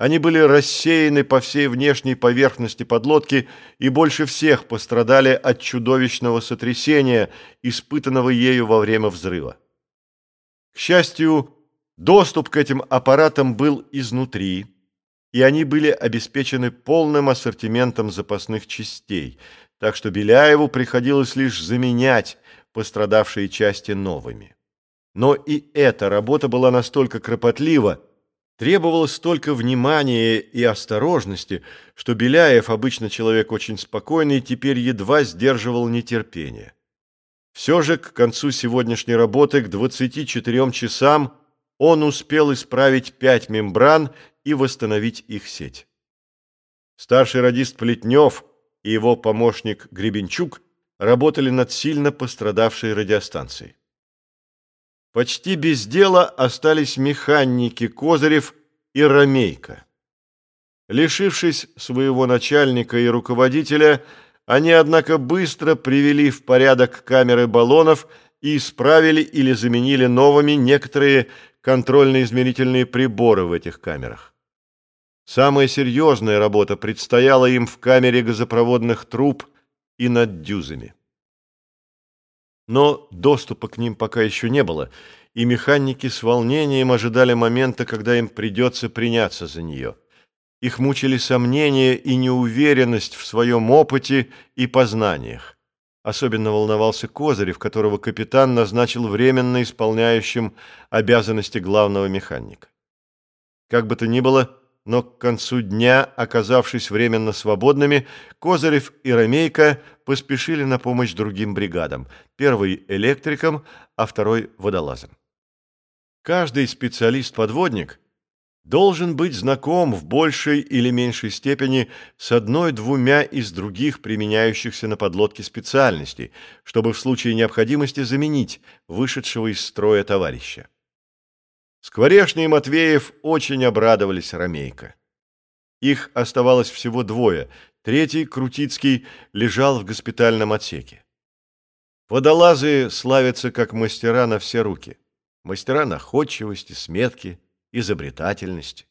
Они были рассеяны по всей внешней поверхности подлодки и больше всех пострадали от чудовищного сотрясения, испытанного ею во время взрыва. К счастью, доступ к этим аппаратам был изнутри, и они были обеспечены полным ассортиментом запасных частей, так что Беляеву приходилось лишь заменять пострадавшие части новыми. Но и эта работа была настолько кропотлива, требовалось столько внимания и осторожности, что Беляев, обычно человек очень спокойный, теперь едва сдерживал нетерпение. Все же к концу сегодняшней работы, к 24 часам, он успел исправить пять мембран и восстановить их сеть. Старший радист Плетнев и его помощник Гребенчук работали над сильно пострадавшей радиостанцией. Почти без дела остались механики Козырев и Ромейко. Лишившись своего начальника и руководителя, они, однако, быстро привели в порядок камеры баллонов и исправили или заменили новыми некоторые контрольно-измерительные приборы в этих камерах. Самая серьезная работа предстояла им в камере газопроводных труб и над дюзами. Но доступа к ним пока еще не было, и механики с волнением ожидали момента, когда им придется приняться за нее. Их мучили сомнения и неуверенность в своем опыте и познаниях. Особенно волновался Козырев, которого капитан назначил временно исполняющим обязанности главного механика. Как бы то ни было, но к концу дня, оказавшись временно свободными, Козырев и Ромейко поспешили на помощь другим бригадам, первый – электрикам, а второй – водолазам. Каждый специалист-подводник должен быть знаком в большей или меньшей степени с одной-двумя из других применяющихся на подлодке специальностей, чтобы в случае необходимости заменить вышедшего из строя товарища. Скворечный и Матвеев очень обрадовались Ромейко. Их оставалось всего двое, третий, Крутицкий, лежал в госпитальном отсеке. Водолазы славятся как мастера на все руки. Мастера находчивости, сметки, изобретательности.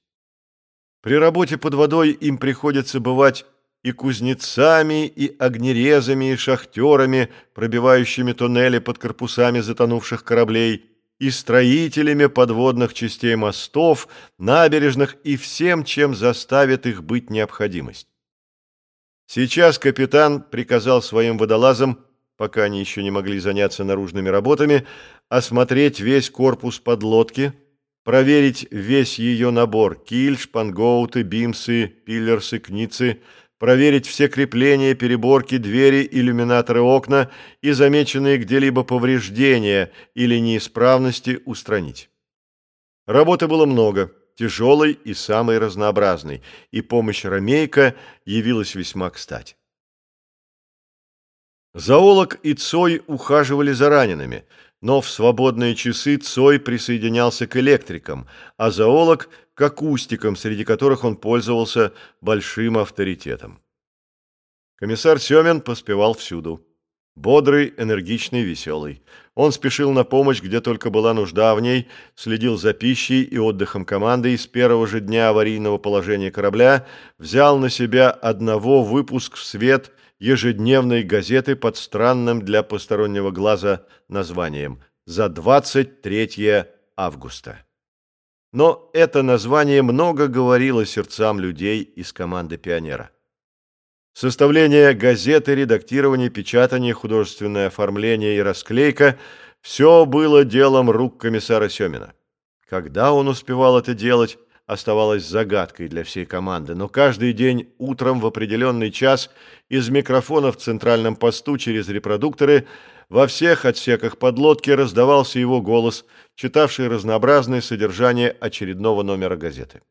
При работе под водой им приходится бывать и кузнецами, и огнерезами, и шахтерами, пробивающими туннели под корпусами затонувших кораблей, и строителями подводных частей мостов, набережных и всем, чем заставит их быть необходимость. Сейчас капитан приказал своим водолазам, пока они еще не могли заняться наружными работами, осмотреть весь корпус подлодки, проверить весь ее набор – киль, шпангоуты, бимсы, пиллерсы, кницы – проверить все крепления, переборки, двери, иллюминаторы окна и замеченные где-либо повреждения или неисправности устранить. Работы было много, тяжелой и самой разнообразной, и помощь Ромейка явилась весьма кстати. Зоолог и Цой ухаживали за ранеными, но в свободные часы Цой присоединялся к электрикам, а зоолог – к акустикам, среди которых он пользовался большим авторитетом. Комиссар Семин поспевал всюду. Бодрый, энергичный, веселый. Он спешил на помощь, где только была нужда в ней, следил за пищей и отдыхом команды и с первого же дня аварийного положения корабля взял на себя одного выпуск в свет ежедневной газеты под странным для постороннего глаза названием «За 23 августа». Но это название много говорило сердцам людей из команды «Пионера». Составление газеты, редактирование, печатание, художественное оформление и расклейка – все было делом рук комиссара Семина. Когда он успевал это делать, оставалось загадкой для всей команды, но каждый день утром в определенный час из микрофона в центральном посту через репродукторы во всех отсеках подлодки раздавался его голос, читавший разнообразное содержание очередного номера газеты.